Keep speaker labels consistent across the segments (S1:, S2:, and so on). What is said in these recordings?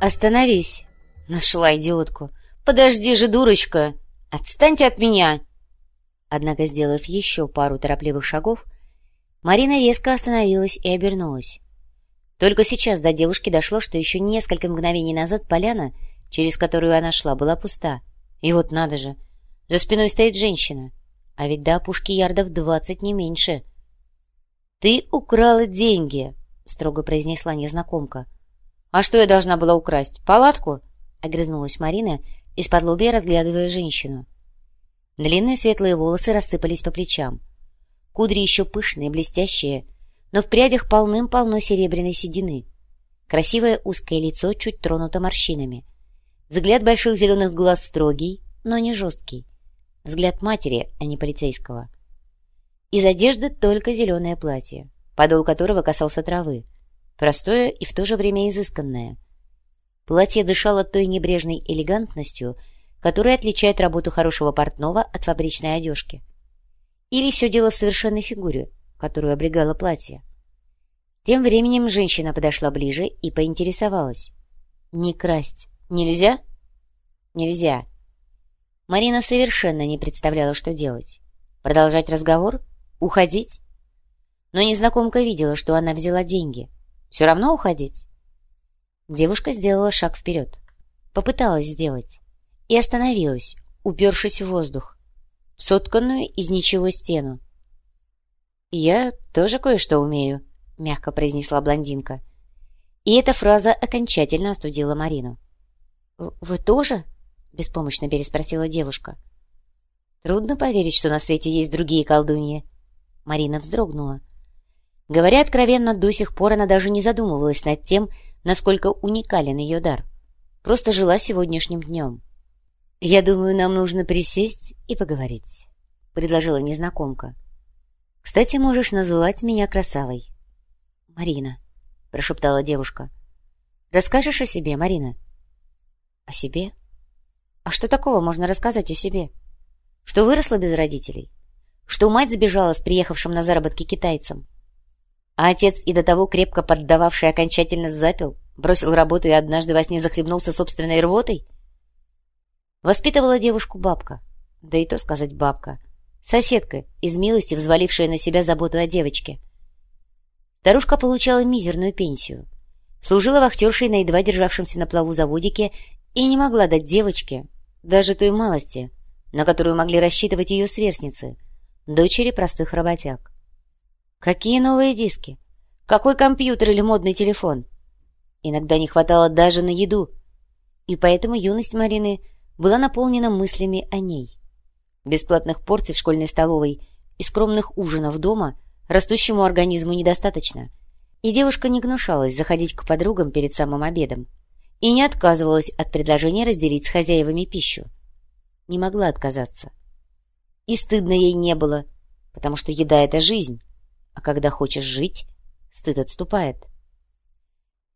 S1: «Остановись!» Нашла идиотку. «Подожди же, дурочка! Отстаньте от меня!» Однако, сделав еще пару торопливых шагов, Марина резко остановилась и обернулась. Только сейчас до девушки дошло, что еще несколько мгновений назад поляна, через которую она шла, была пуста. И вот надо же, за спиной стоит женщина, а ведь до опушки ярдов двадцать не меньше. «Ты украла деньги», — строго произнесла незнакомка. «А что я должна была украсть? Палатку?» — огрызнулась Марина, из-под лобья разглядывая женщину. Длинные светлые волосы рассыпались по плечам. Кудри еще пышные, блестящие, но в прядях полным-полно серебряной седины. Красивое узкое лицо чуть тронуто морщинами. Взгляд больших зеленых глаз строгий, но не жесткий. Взгляд матери, а не полицейского. Из одежды только зеленое платье, подол которого касался травы. Простое и в то же время изысканное. Платье дышало той небрежной элегантностью, которая отличает работу хорошего портного от фабричной одежки. Или все дело в совершенной фигуре, которую облегало платье. Тем временем женщина подошла ближе и поинтересовалась. «Не красть нельзя?» «Нельзя». Марина совершенно не представляла, что делать. Продолжать разговор? Уходить? Но незнакомка видела, что она взяла деньги. Все равно уходить? Девушка сделала шаг вперед. Попыталась сделать. И остановилась, упершись в воздух. Сотканную из ничего стену. «Я тоже кое-что умею», — мягко произнесла блондинка. И эта фраза окончательно остудила Марину. «Вы тоже?» — беспомощно переспросила девушка. «Трудно поверить, что на свете есть другие колдуньи». Марина вздрогнула. Говоря откровенно, до сих пор она даже не задумывалась над тем, насколько уникален ее дар. Просто жила сегодняшним днем. «Я думаю, нам нужно присесть и поговорить», — предложила незнакомка. «Кстати, можешь называть меня красавой». «Марина», — прошептала девушка. «Расскажешь о себе, Марина?» «О себе? А что такого можно рассказать о себе? Что выросла без родителей? Что мать сбежала с приехавшим на заработки китайцем? А отец, и до того крепко поддававший, окончательно запил, бросил работу и однажды во сне захлебнулся собственной рвотой? Воспитывала девушку бабка, да и то сказать бабка, соседка, из милости взвалившая на себя заботу о девочке. Старушка получала мизерную пенсию, служила вахтершей на едва державшемся на плаву заводике и не могла дать девочке даже той малости, на которую могли рассчитывать ее сверстницы, дочери простых работяг. Какие новые диски? Какой компьютер или модный телефон? Иногда не хватало даже на еду, и поэтому юность Марины была наполнена мыслями о ней. Бесплатных порций в школьной столовой и скромных ужинов дома растущему организму недостаточно, и девушка не гнушалась заходить к подругам перед самым обедом и не отказывалась от предложения разделить с хозяевами пищу. Не могла отказаться. И стыдно ей не было, потому что еда — это жизнь, а когда хочешь жить, стыд отступает.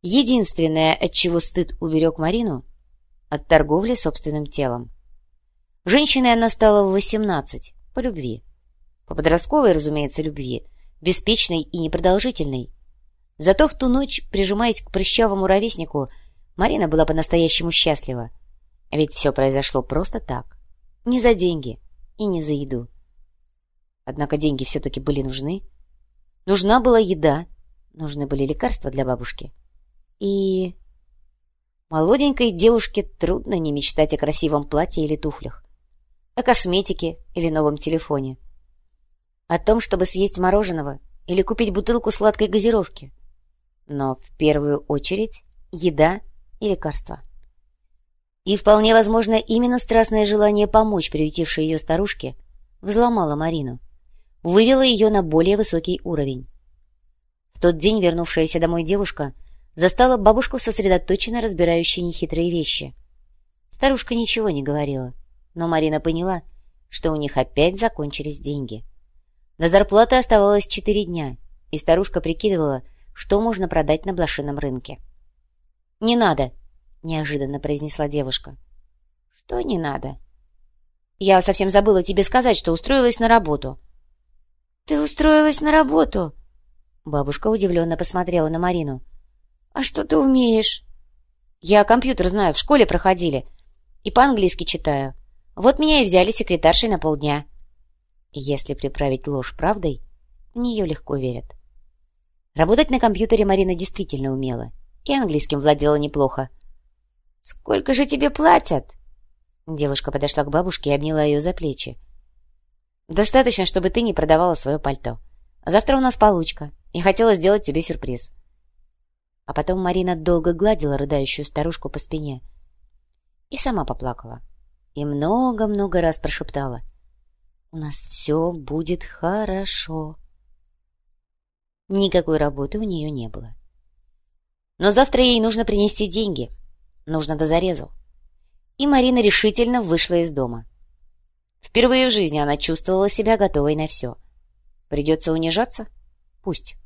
S1: Единственное, от чего стыд уберег Марину — от торговли собственным телом. Женщиной она стала в восемнадцать, по любви. По подростковой, разумеется, любви, беспечной и непродолжительной. Зато в ту ночь, прижимаясь к прыщавому ровеснику, Марина была по-настоящему счастлива. Ведь все произошло просто так. Не за деньги и не за еду. Однако деньги все-таки были нужны. Нужна была еда, нужны были лекарства для бабушки. И... Молоденькой девушке трудно не мечтать о красивом платье или туфлях, о косметике или новом телефоне, о том, чтобы съесть мороженого или купить бутылку сладкой газировки. Но в первую очередь еда и лекарства. И вполне возможно, именно страстное желание помочь приютившей ее старушке взломало Марину вывела ее на более высокий уровень. В тот день вернувшаяся домой девушка застала бабушку сосредоточенно разбирающей нехитрые вещи. Старушка ничего не говорила, но Марина поняла, что у них опять закончились деньги. На зарплаты оставалось четыре дня, и старушка прикидывала, что можно продать на блошином рынке. «Не надо!» — неожиданно произнесла девушка. «Что не надо?» «Я совсем забыла тебе сказать, что устроилась на работу», «Ты устроилась на работу?» Бабушка удивленно посмотрела на Марину. «А что ты умеешь?» Я компьютер знаю, в школе проходили. И по-английски читаю. Вот меня и взяли секретаршей на полдня. Если приправить ложь правдой, в нее легко верят. Работать на компьютере Марина действительно умела. И английским владела неплохо. «Сколько же тебе платят?» Девушка подошла к бабушке и обняла ее за плечи. «Достаточно, чтобы ты не продавала свое пальто. Завтра у нас получка. Я хотела сделать тебе сюрприз». А потом Марина долго гладила рыдающую старушку по спине. И сама поплакала. И много-много раз прошептала. «У нас все будет хорошо». Никакой работы у нее не было. Но завтра ей нужно принести деньги. Нужно до зарезу. И Марина решительно вышла из дома. Впервые в жизни она чувствовала себя готовой на все. Придется унижаться? Пусть.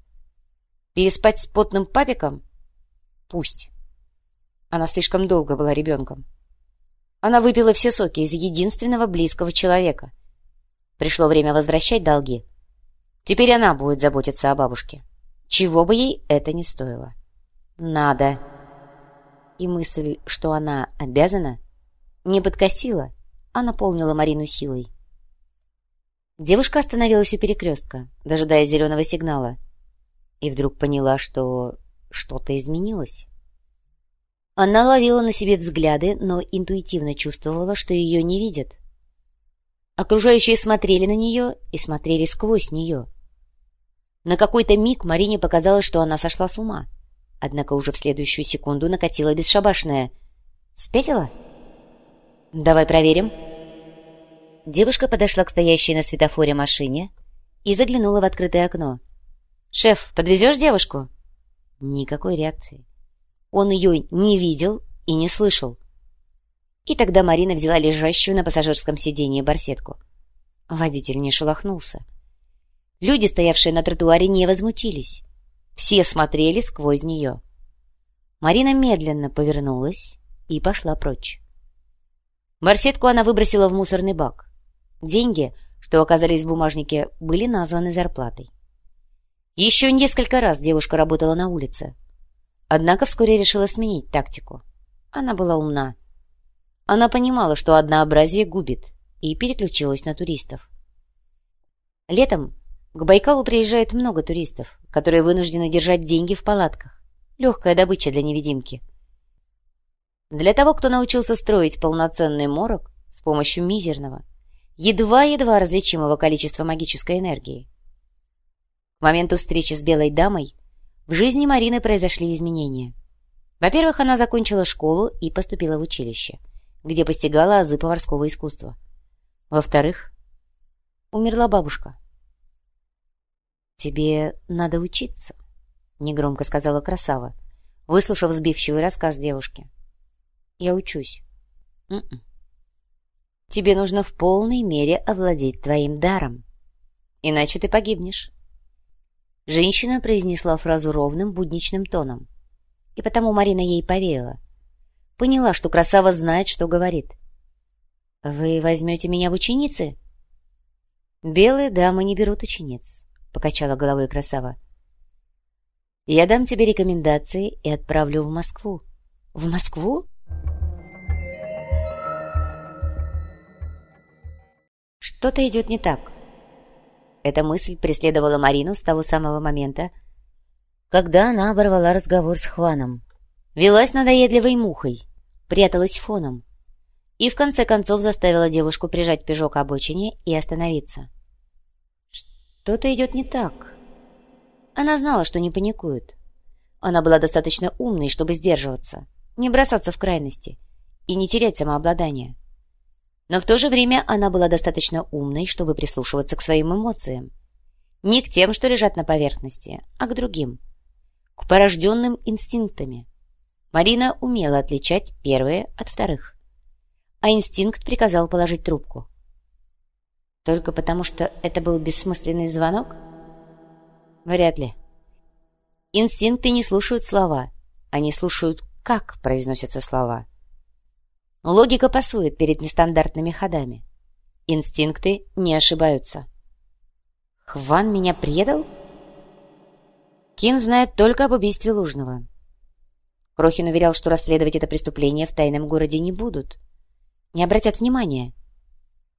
S1: Переспать с потным папиком? Пусть. Она слишком долго была ребенком. Она выпила все соки из единственного близкого человека. Пришло время возвращать долги. Теперь она будет заботиться о бабушке. Чего бы ей это ни стоило. Надо. И мысль, что она обязана, не подкосила, а наполнила Марину силой. Девушка остановилась у перекрестка, дожидая зеленого сигнала, и вдруг поняла, что что-то изменилось. Она ловила на себе взгляды, но интуитивно чувствовала, что ее не видят. Окружающие смотрели на нее и смотрели сквозь нее. На какой-то миг Марине показалось, что она сошла с ума. Однако уже в следующую секунду накатила бесшабашная. «Спятила?» «Давай проверим». Девушка подошла к стоящей на светофоре машине и заглянула в открытое окно. «Шеф, подвезешь девушку?» Никакой реакции. Он ее не видел и не слышал. И тогда Марина взяла лежащую на пассажирском сиденье барсетку. Водитель не шелохнулся. Люди, стоявшие на тротуаре, не возмутились. Все смотрели сквозь нее. Марина медленно повернулась и пошла прочь. Барсетку она выбросила в мусорный бак. Деньги, что оказались в бумажнике, были названы зарплатой. Еще несколько раз девушка работала на улице. Однако вскоре решила сменить тактику. Она была умна. Она понимала, что однообразие губит, и переключилась на туристов. Летом к Байкалу приезжает много туристов, которые вынуждены держать деньги в палатках. Легкая добыча для невидимки. Для того, кто научился строить полноценный морок с помощью мизерного, едва-едва различимого количества магической энергии. К моменту встречи с белой дамой в жизни Марины произошли изменения. Во-первых, она закончила школу и поступила в училище, где постигала азы поварского искусства. Во-вторых, умерла бабушка. «Тебе надо учиться», — негромко сказала красава, выслушав сбивчивый рассказ девушки. Я учусь. Н м-м. -н. Тебе нужно в полной мере овладеть твоим даром. Иначе ты погибнешь. Женщина произнесла фразу ровным, будничным тоном. И потому Марина ей поверила. Поняла, что красава знает, что говорит. «Вы возьмете меня в ученицы?» «Белые дамы не берут учениц», — покачала головой красава. «Я дам тебе рекомендации и отправлю в Москву». «В Москву?» Что-то идет не так. Эта мысль преследовала Марину с того самого момента, когда она оборвала разговор с Хваном. Велась надоедливой мухой, пряталась фоном и в конце концов заставила девушку прижать пижок к обочине и остановиться. Что-то идет не так. Она знала, что не паникует. Она была достаточно умной, чтобы сдерживаться, не бросаться в крайности и не терять самообладание. Но в то же время она была достаточно умной, чтобы прислушиваться к своим эмоциям. Не к тем, что лежат на поверхности, а к другим. К порожденным инстинктами. Марина умела отличать первые от вторых. А инстинкт приказал положить трубку. Только потому, что это был бессмысленный звонок? Вряд ли. Инстинкты не слушают слова. Они слушают, как произносятся слова. Логика пасует перед нестандартными ходами. Инстинкты не ошибаются. Хван меня предал? Кин знает только об убийстве Лужного. Крохин уверял, что расследовать это преступление в тайном городе не будут. Не обратят внимания.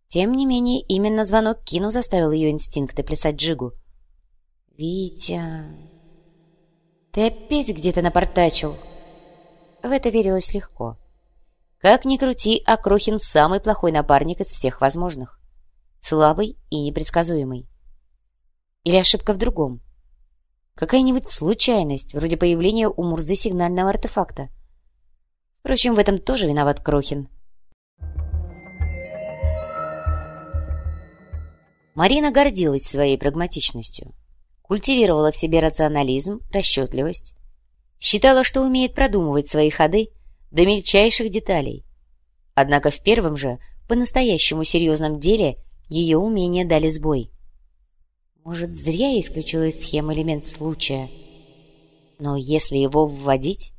S1: Тем не менее, именно звонок Кину заставил ее инстинкты плясать джигу. «Витя, ты опять где-то напортачил?» В это верилось легко. Как ни крути, а Крохин самый плохой напарник из всех возможных. Слабый и непредсказуемый. Или ошибка в другом? Какая-нибудь случайность, вроде появления у Мурзы сигнального артефакта. Впрочем, в этом тоже виноват Крохин. Марина гордилась своей прагматичностью. Культивировала в себе рационализм, расчетливость. Считала, что умеет продумывать свои ходы до мельчайших деталей. Однако в первом же, по-настоящему серьезном деле, ее умения дали сбой. Может, зря я исключила из схемы элемент случая. Но если его вводить,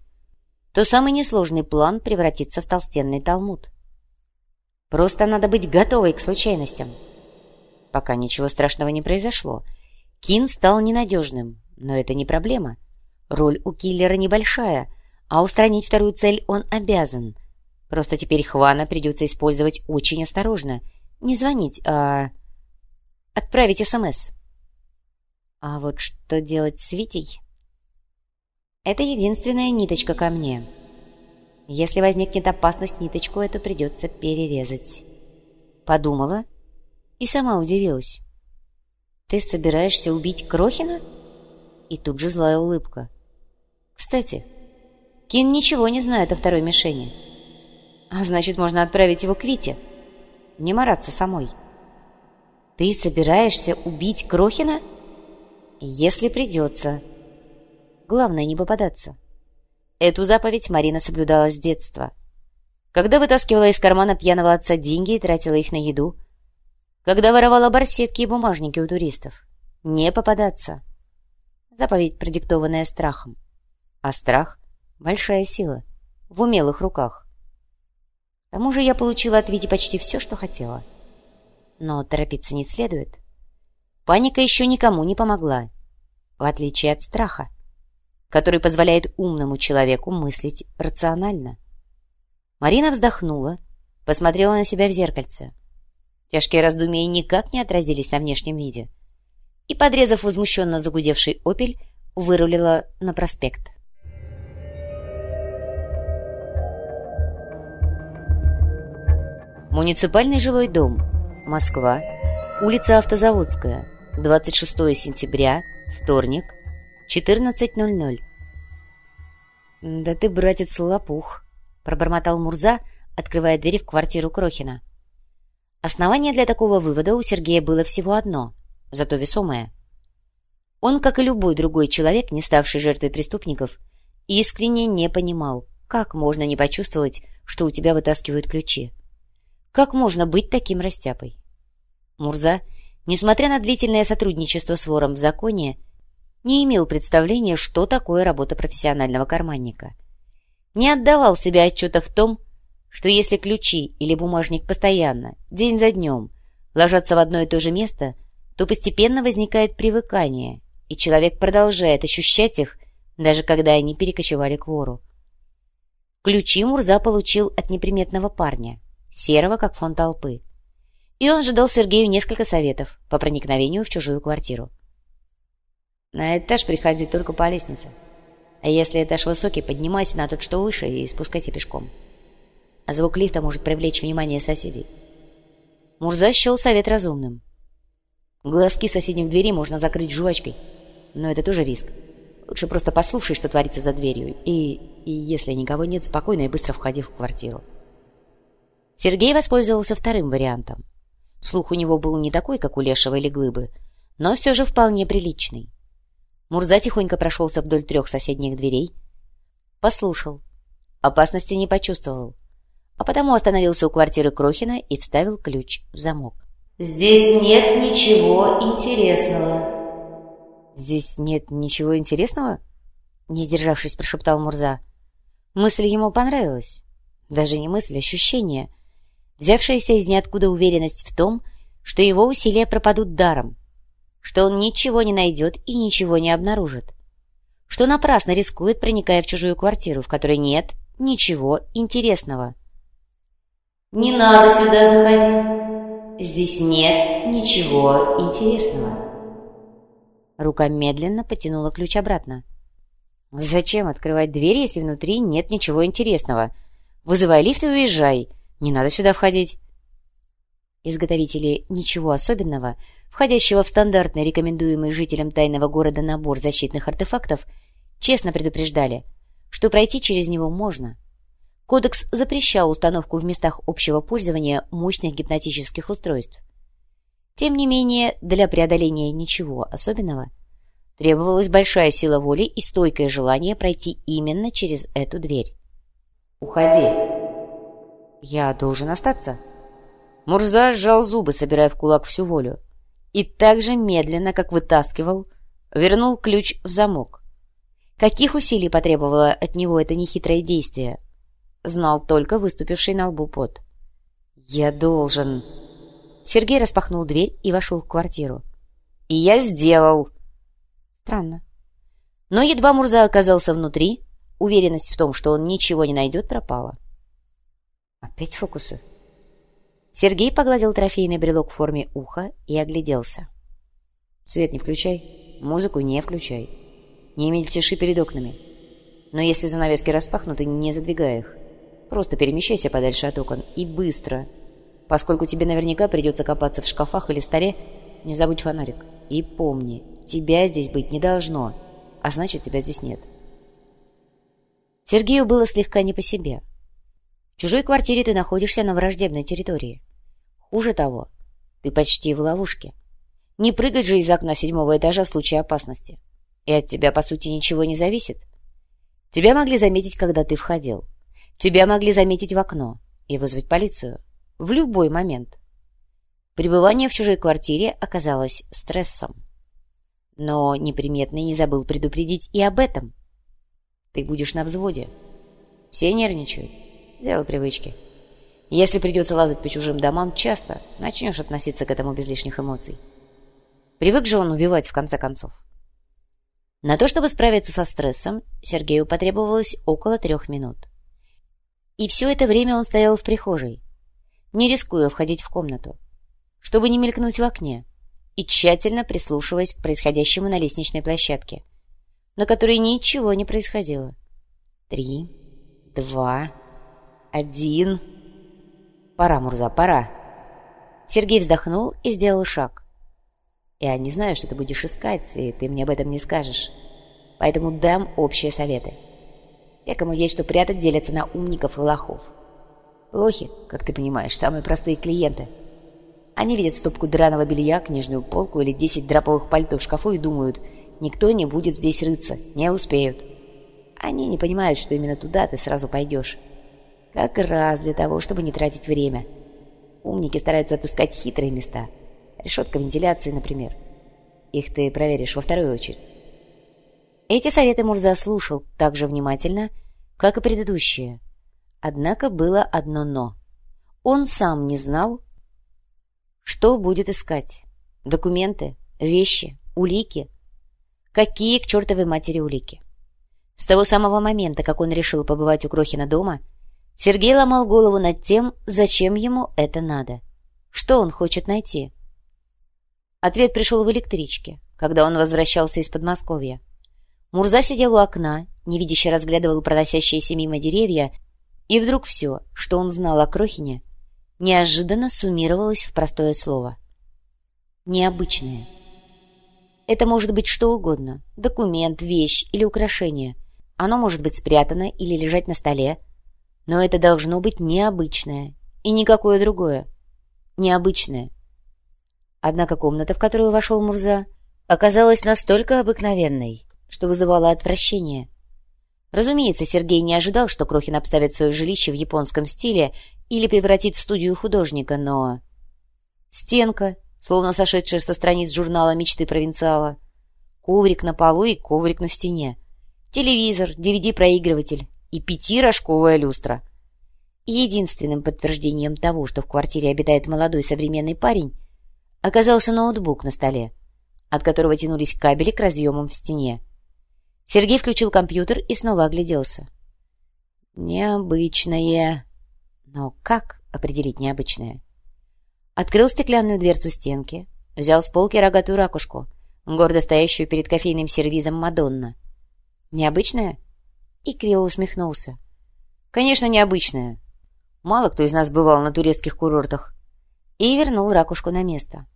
S1: то самый несложный план превратится в толстенный талмуд. Просто надо быть готовой к случайностям. Пока ничего страшного не произошло. Кин стал ненадежным, но это не проблема. Роль у киллера небольшая, а устранить вторую цель он обязан. Просто теперь Хвана придется использовать очень осторожно. Не звонить, а... отправить СМС. А вот что делать с Витей? Это единственная ниточка ко мне. Если возникнет опасность, ниточку эту придется перерезать. Подумала и сама удивилась. Ты собираешься убить Крохина? И тут же злая улыбка. Кстати, Кин ничего не знает о второй мишени. А значит, можно отправить его к Вите. Не мараться самой. Ты собираешься убить Крохина? — если придется. Главное не попадаться. Эту заповедь Марина соблюдала с детства. Когда вытаскивала из кармана пьяного отца деньги и тратила их на еду. Когда воровала барсетки и бумажники у туристов. Не попадаться. Заповедь, продиктованная страхом. А страх — большая сила. В умелых руках. К тому же я получила от Вити почти все, что хотела. Но торопиться не следует. — Паника еще никому не помогла, в отличие от страха, который позволяет умному человеку мыслить рационально. Марина вздохнула, посмотрела на себя в зеркальце. Тяжкие раздумья никак не отразились на внешнем виде. И, подрезав возмущенно загудевший «Опель», вырулила на проспект. Муниципальный жилой дом. Москва. Улица Автозаводская. 26 сентября, вторник, 14.00. «Да ты, братец, лопух!» — пробормотал Мурза, открывая дверь в квартиру Крохина. Основание для такого вывода у Сергея было всего одно, зато весомое. Он, как и любой другой человек, не ставший жертвой преступников, искренне не понимал, как можно не почувствовать, что у тебя вытаскивают ключи. Как можно быть таким растяпой? Мурза — несмотря на длительное сотрудничество с вором в законе, не имел представления, что такое работа профессионального карманника. Не отдавал себе отчета в том, что если ключи или бумажник постоянно, день за днем, ложатся в одно и то же место, то постепенно возникает привыкание, и человек продолжает ощущать их, даже когда они перекочевали к вору. Ключи Мурза получил от неприметного парня, серого, как фон толпы. И он же дал Сергею несколько советов по проникновению в чужую квартиру. На этаж приходи только по лестнице. А если этаж высокий, поднимайся на тот, что выше, и спускайся пешком. А звук лифта может привлечь внимание соседей. Мурза счел совет разумным. Глазки соседних двери можно закрыть жвачкой, но это тоже риск. Лучше просто послушай, что творится за дверью, и, и если никого нет, спокойно и быстро входи в квартиру. Сергей воспользовался вторым вариантом. Слух у него был не такой, как у Лешего или Глыбы, но все же вполне приличный. Мурза тихонько прошелся вдоль трех соседних дверей, послушал, опасности не почувствовал, а потому остановился у квартиры Крохина и вставил ключ в замок. «Здесь нет ничего интересного». «Здесь нет ничего интересного?» Не сдержавшись, прошептал Мурза. Мысль ему понравилась. Даже не мысль, ощущение взявшаяся из ниоткуда уверенность в том, что его усилия пропадут даром, что он ничего не найдет и ничего не обнаружит, что напрасно рискует, проникая в чужую квартиру, в которой нет ничего интересного. «Не надо сюда заходить. Здесь нет ничего интересного». Рука медленно потянула ключ обратно. «Зачем открывать дверь, если внутри нет ничего интересного? Вызывай лифт и уезжай. Не надо сюда входить». Изготовители «Ничего особенного», входящего в стандартный рекомендуемый жителям тайного города набор защитных артефактов, честно предупреждали, что пройти через него можно. Кодекс запрещал установку в местах общего пользования мощных гипнотических устройств. Тем не менее, для преодоления ничего особенного требовалась большая сила воли и стойкое желание пройти именно через эту дверь. «Уходи!» «Я должен остаться?» Мурза сжал зубы, собирая в кулак всю волю, и так же медленно, как вытаскивал, вернул ключ в замок. Каких усилий потребовало от него это нехитрое действие, знал только выступивший на лбу пот. «Я должен...» Сергей распахнул дверь и вошел в квартиру. «И я сделал!» Странно. Но едва Мурза оказался внутри, уверенность в том, что он ничего не найдет, пропала. Опять фокусы. Сергей погладил трофейный брелок в форме уха и огляделся. «Свет не включай, музыку не включай. Не мельтеши перед окнами. Но если занавески распахнуты, не задвигай их. Просто перемещайся подальше от окон и быстро. Поскольку тебе наверняка придется копаться в шкафах или столе, не забудь фонарик. И помни, тебя здесь быть не должно, а значит, тебя здесь нет. Сергею было слегка не по себе. В чужой квартире ты находишься на враждебной территории. Хуже того, ты почти в ловушке. Не прыгать же из окна седьмого этажа в случае опасности. И от тебя, по сути, ничего не зависит. Тебя могли заметить, когда ты входил. Тебя могли заметить в окно и вызвать полицию. В любой момент. Пребывание в чужой квартире оказалось стрессом. Но неприметный не забыл предупредить и об этом. Ты будешь на взводе. Все нервничают. Дело привычки. Если придется лазать по чужим домам часто, начнешь относиться к этому без лишних эмоций. Привык же он убивать в конце концов. На то, чтобы справиться со стрессом, Сергею потребовалось около трех минут. И все это время он стоял в прихожей, не рискуя входить в комнату чтобы не мелькнуть в окне, и тщательно прислушиваясь к происходящему на лестничной площадке, на которой ничего не происходило. Три, два, один... Пора, Мурза, пора. Сергей вздохнул и сделал шаг. Я не знаю, что ты будешь искать, и ты мне об этом не скажешь. Поэтому дам общие советы. Те, кому есть что прятать, делятся на умников и лохов. Лохи, как ты понимаешь, самые простые клиенты — они видят стопку драного белья, книжную полку или десять драповых пальто в шкафу и думают, никто не будет здесь рыться, не успеют. Они не понимают, что именно туда ты сразу пойдешь. Как раз для того, чтобы не тратить время. Умники стараются отыскать хитрые места. Решетка вентиляции, например. Их ты проверишь во вторую очередь. Эти советы Мурза слушал так же внимательно, как и предыдущие. Однако было одно «но». Он сам не знал, что будет искать? Документы? Вещи? Улики? Какие к чертовой матери улики? С того самого момента, как он решил побывать у Крохина дома, Сергей ломал голову над тем, зачем ему это надо. Что он хочет найти? Ответ пришел в электричке, когда он возвращался из Подмосковья. Мурза сидел у окна, невидяще разглядывал проносящиеся мимо деревья, и вдруг все, что он знал о Крохине, неожиданно суммировалось в простое слово. Необычное. Это может быть что угодно. Документ, вещь или украшение. Оно может быть спрятано или лежать на столе. Но это должно быть необычное. И никакое другое. Необычное. Однако комната, в которую вошел Мурза, оказалась настолько обыкновенной, что вызывала отвращение. Разумеется, Сергей не ожидал, что Крохин обставит свое жилище в японском стиле или превратит в студию художника, но... Стенка, словно сошедшая со страниц журнала «Мечты провинциала», коврик на полу и коврик на стене, телевизор, DVD-проигрыватель и пятирожковая люстра. Единственным подтверждением того, что в квартире обитает молодой современный парень, оказался ноутбук на столе, от которого тянулись кабели к разъемам в стене. Сергей включил компьютер и снова огляделся. Необычное. Но как определить необычное? Открыл стеклянную дверцу стенки, взял с полки рогатую ракушку, гордо стоящую перед кофейным сервизом Мадонна. Необычное? И криво усмехнулся. Конечно, необычное. Мало кто из нас бывал на турецких курортах. И вернул ракушку на место.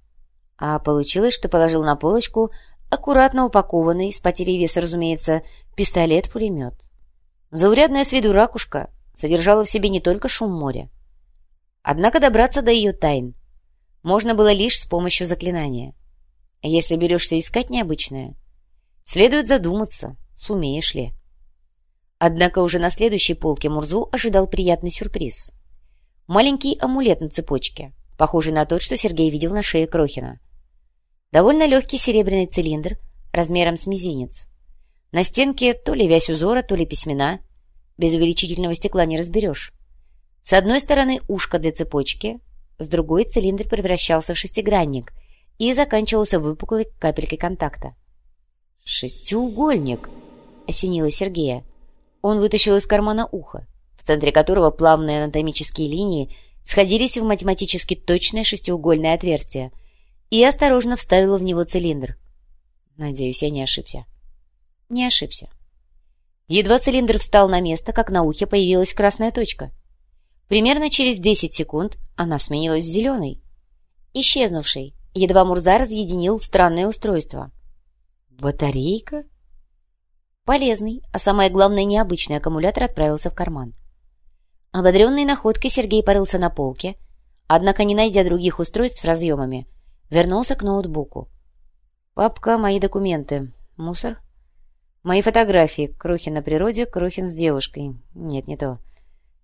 S1: А получилось, что положил на полочку аккуратно упакованный, с потерей веса, разумеется, пистолет-пулемет. Заурядная с виду ракушка содержала в себе не только шум моря. Однако добраться до ее тайн можно было лишь с помощью заклинания. Если берешься искать необычное, следует задуматься, сумеешь ли. Однако уже на следующей полке Мурзу ожидал приятный сюрприз. Маленький амулет на цепочке, похожий на тот, что Сергей видел на шее Крохина. Довольно легкий серебряный цилиндр размером с мизинец. На стенке то ли вязь узора, то ли письмена. Без увеличительного стекла не разберешь. С одной стороны ушко для цепочки, с другой цилиндр превращался в шестигранник и заканчивался выпуклой капелькой контакта. «Шестиугольник!» — осенило Сергея. Он вытащил из кармана ухо, в центре которого плавные анатомические линии сходились в математически точное шестиугольное отверстие, и осторожно вставил в него цилиндр. Надеюсь, я не ошибся. Не ошибся. Едва цилиндр встал на место, как на ухе появилась красная точка. Примерно через 10 секунд она сменилась зеленой, исчезнувшей, едва Мурза разъединил странное устройство. «Батарейка?» Полезный, а самое главное необычный аккумулятор отправился в карман. Ободренный находкой Сергей порылся на полке, однако, не найдя других устройств с разъемами, вернулся к ноутбуку. «Папка, мои документы. Мусор?» «Мои фотографии. Крохин на природе, Крохин с девушкой. Нет, не то.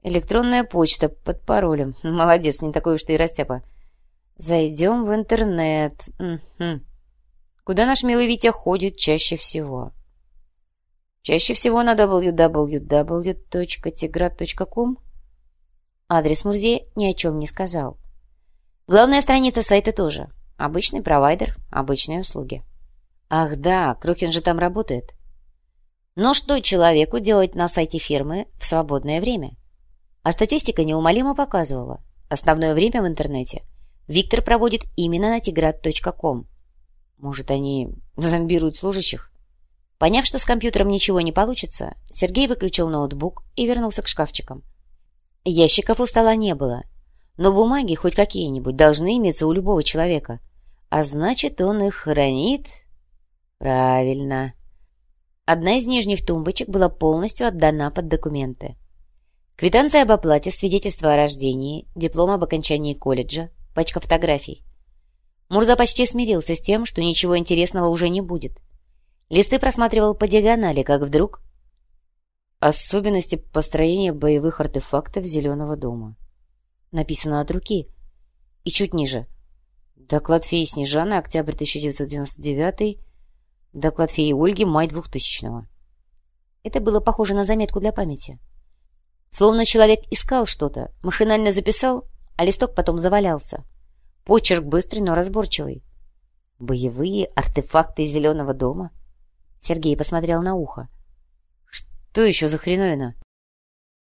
S1: Электронная почта под паролем. Молодец, не такой уж ты и растяпа. Зайдем в интернет. Угу. Куда наш милый Витя ходит чаще всего?» Чаще всего на www.tigrad.com Адрес музея ни о чем не сказал. Главная страница сайта тоже. Обычный провайдер, обычные услуги. Ах да, Крохин же там работает. Но что человеку делать на сайте фирмы в свободное время? А статистика неумолимо показывала. Основное время в интернете Виктор проводит именно на tigrad.com. Может, они зомбируют служащих? Поняв, что с компьютером ничего не получится, Сергей выключил ноутбук и вернулся к шкафчикам. Ящиков у стола не было, но бумаги хоть какие-нибудь должны иметься у любого человека. А значит, он их хранит? Правильно. Одна из нижних тумбочек была полностью отдана под документы. Квитанция об оплате, свидетельство о рождении, диплом об окончании колледжа, пачка фотографий. Мурза почти смирился с тем, что ничего интересного уже не будет. Листы просматривал по диагонали, как вдруг... Особенности построения боевых артефактов Зеленого дома. Написано от руки. И чуть ниже. Доклад феи Снежаны, октябрь 1999 Доклад феи Ольги, май 2000-го. Это было похоже на заметку для памяти. Словно человек искал что-то, машинально записал, а листок потом завалялся. Почерк быстрый, но разборчивый. Боевые артефакты Зеленого дома — Сергей посмотрел на ухо. «Что еще за хреновина?»